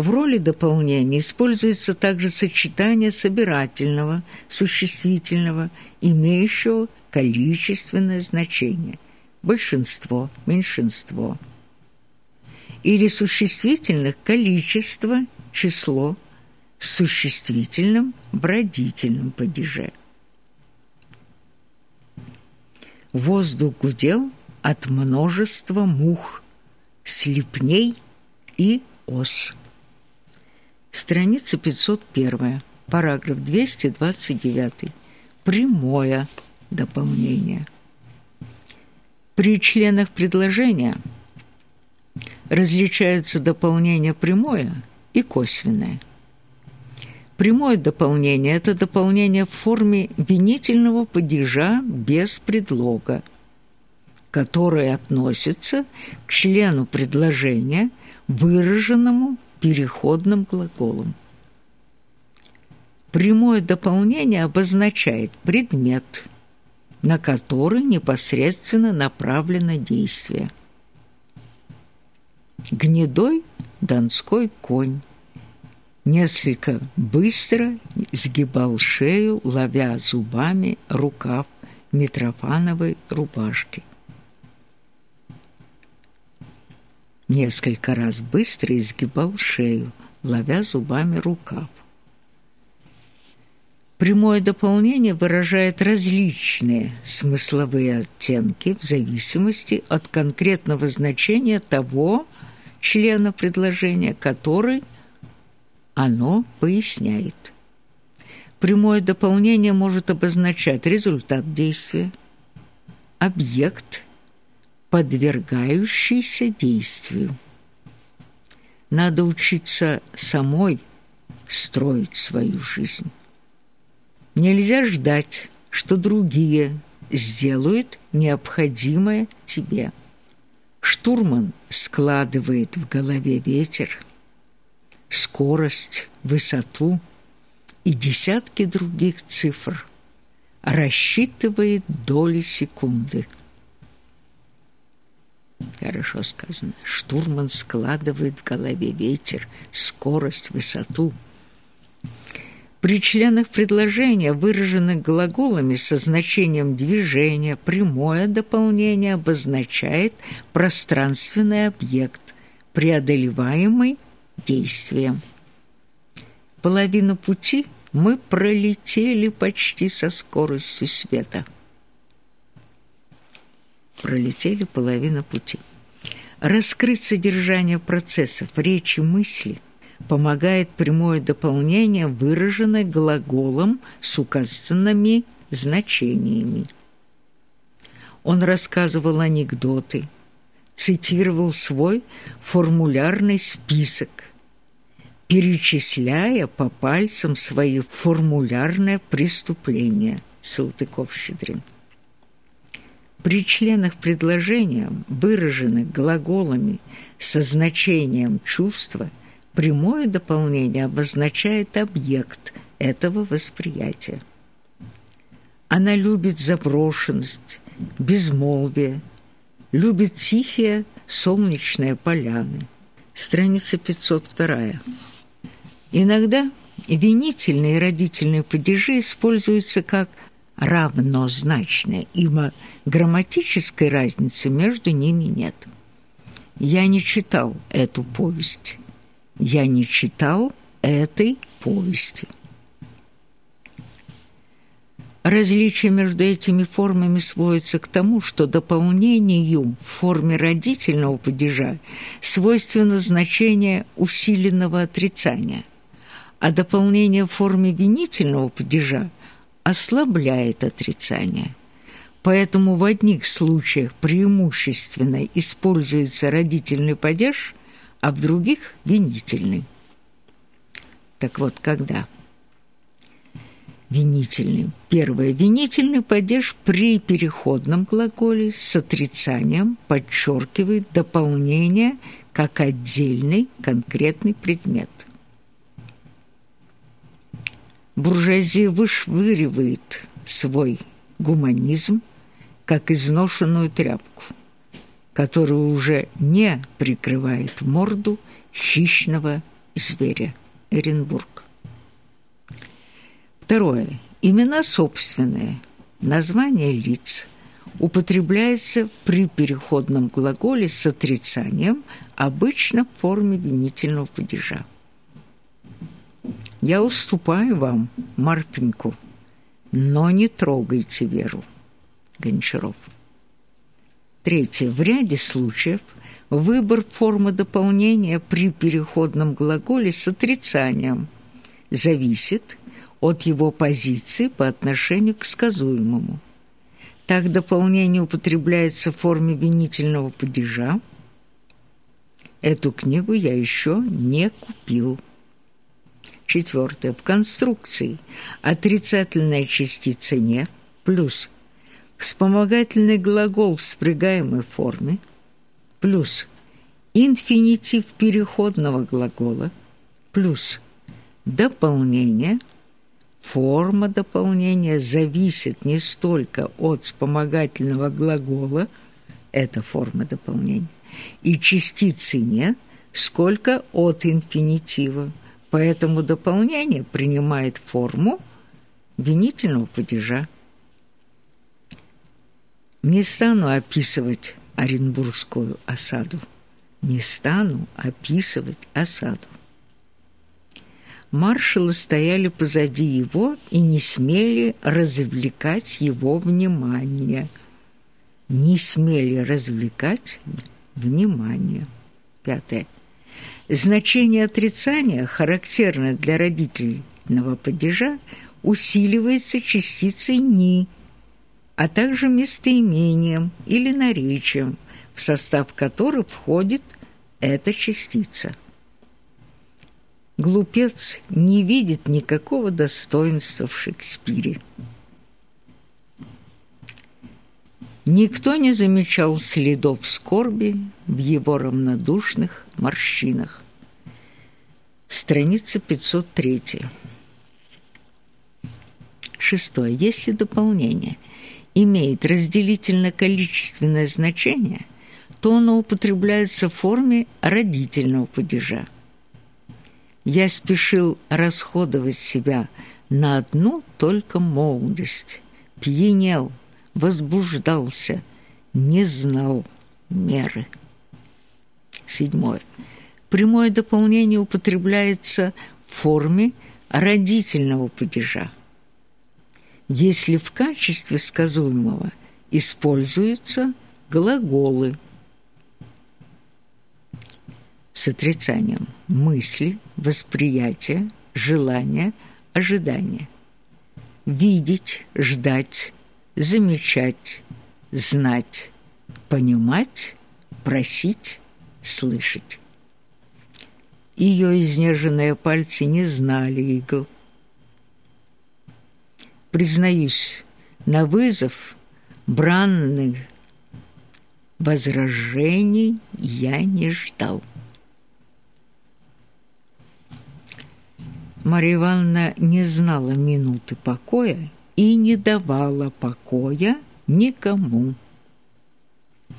В роли дополнения используется также сочетание собирательного, существительного, имеющего количественное значение – большинство, меньшинство. Или существительных количество, число, существительным в родительном падеже. Воздух гудел от множества мух, слепней и ос. Страница 501, параграф 229. Прямое дополнение. При членах предложения различаются дополнение прямое и косвенное. Прямое дополнение – это дополнение в форме винительного падежа без предлога, которое относится к члену предложения, выраженному переходным глаголом. Прямое дополнение обозначает предмет, на который непосредственно направлено действие. Гнедой донской конь несколько быстро сгибал шею, ловя зубами рукав Митрофановой рубашки. Несколько раз быстро изгибал шею, ловя зубами рукав. Прямое дополнение выражает различные смысловые оттенки в зависимости от конкретного значения того члена предложения, который оно поясняет. Прямое дополнение может обозначать результат действия, объект подвергающийся действию. Надо учиться самой строить свою жизнь. Нельзя ждать, что другие сделают необходимое тебе. Штурман складывает в голове ветер, скорость, высоту и десятки других цифр, рассчитывает доли секунды – Хорошо сказано. Штурман складывает в голове ветер, скорость, высоту. При членах предложения, выраженных глаголами со значением движения, прямое дополнение обозначает пространственный объект, преодолеваемый действием. Половину пути мы пролетели почти со скоростью света – пролетели половину пути. Раскрыть содержание процессов речи мысли помогает прямое дополнение, выраженное глаголом с указанными значениями. Он рассказывал анекдоты, цитировал свой формулярный список, перечисляя по пальцам свои формулярные преступления. Салтыков-Щедрин. При членах предложения, выраженных глаголами со значением чувства, прямое дополнение обозначает объект этого восприятия. Она любит заброшенность, безмолвие, любит тихие солнечные поляны. Страница 502. Иногда винительные и родительные падежи используются как равнозначные, ибо грамматической разницы между ними нет. Я не читал эту повесть. Я не читал этой повести. Различие между этими формами сводится к тому, что дополнению в форме родительного падежа свойственно значение усиленного отрицания, а дополнение в форме винительного падежа ослабляет отрицание. Поэтому в одних случаях преимущественно используется родительный падеж, а в других – винительный. Так вот, когда? Винительный. Первое. Винительный падеж при переходном глаголе с отрицанием подчеркивает дополнение как отдельный конкретный предмет – буржуазия вышвыривает свой гуманизм как изношенную тряпку, которая уже не прикрывает морду хищного зверя. Эренбург. Второе. Имена собственные, название лиц употребляется при переходном глаголе с отрицанием, обычно в форме винительного падежа. «Я уступаю вам, Марфеньку, но не трогайте Веру». Гончаров. Третье. В ряде случаев выбор формы дополнения при переходном глаголе с отрицанием зависит от его позиции по отношению к сказуемому. Так дополнение употребляется в форме винительного падежа. Эту книгу я еще не купил. Четвертое. В конструкции отрицательная частица «не» плюс вспомогательный глагол в спрягаемой форме плюс инфинитив переходного глагола плюс дополнение – Форма дополнения зависит не столько от вспомогательного глагола, это форма дополнения, и частицы «не», сколько от инфинитива. Поэтому дополнение принимает форму винительного падежа. Не стану описывать Оренбургскую осаду. Не стану описывать осаду. Маршалы стояли позади его и не смели развлекать его внимание. Не смели развлекать внимание. Пятое. Значение отрицания, характерное для родительного падежа, усиливается частицей «ни», а также местоимением или наречием, в состав которых входит эта частица. Глупец не видит никакого достоинства в Шекспире. Никто не замечал следов скорби в его равнодушных морщинах. Страница 503. Шестое. Если дополнение имеет разделительно-количественное значение, то оно употребляется в форме родительного падежа – я спешил расходовать себя на одну только молодость, пьянел, возбуждался, не знал меры. Седьмое. Прямое дополнение употребляется в форме родительного падежа. Если в качестве сказуемого используются глаголы – с отрицанием мысли, восприятия, желания, ожидания. Видеть, ждать, замечать, знать, понимать, просить, слышать. Ее изнеженные пальцы не знали игл. Признаюсь, на вызов бранных возражений я не ждал. Марья Ивановна не знала минуты покоя и не давала покоя никому.